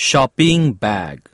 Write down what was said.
shopping bag.